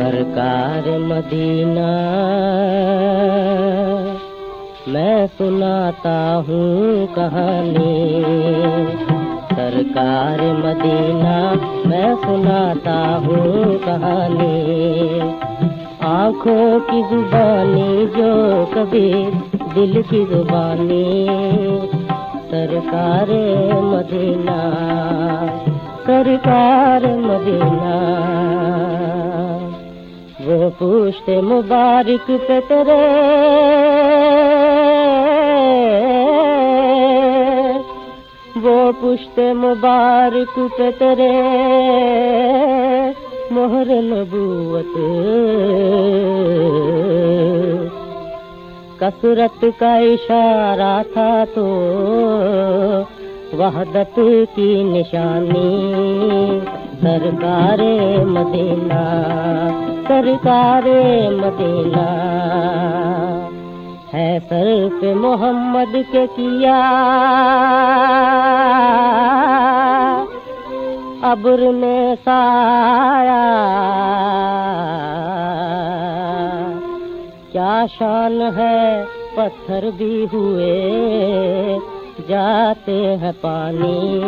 سرکار مدینہ میں سناتا ہوں کہانی سرکار مدینہ میں سناتا ہوں کہانی آنکھوں کی زبانی جو کبھی دل کی زبانی سرکار مدینہ سرکار مدینہ وہ پوچھتے مبارک پہ تیرے۔ وہ پشتے مبارک پہ تیرے۔ مہر نبوت۔ کثرت کا اشارہ تھا تو وحدت کی نشانی۔ سرکار مدینہ سرکار مدینہ۔ ہے سر پہ محمد کے کیا۔ ابر میں سایا کیا شان ہے پتھر بھی ہوئے۔ جاتے ہیں پانی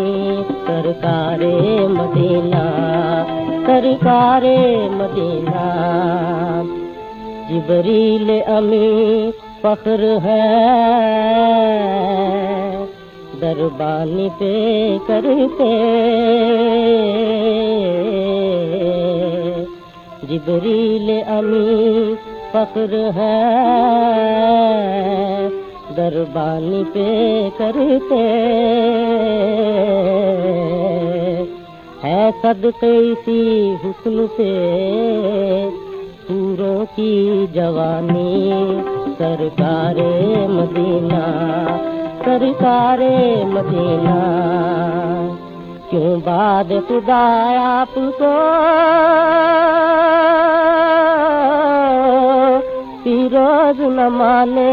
سرکار مدینہ سرکار مدینہ۔ جبریل امی فخر ہے، دربانی پہ کرتے۔ جبریل امی فخر ہے۔ دربانی پہ کرتے ہے صدقے اسی حسن سے۔ پوروں کی جوانی، سرکار مدینہ سرکار مدینہ۔ کیوں باد خدا آپ کو پیروز نہ مانے۔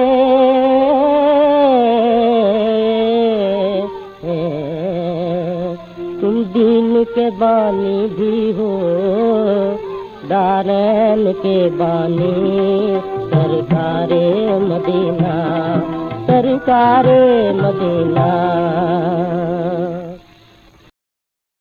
تم دین کے بانی بھی ہو، دارین کے بانی۔ سرکار مدینہ سرکار مدینہ۔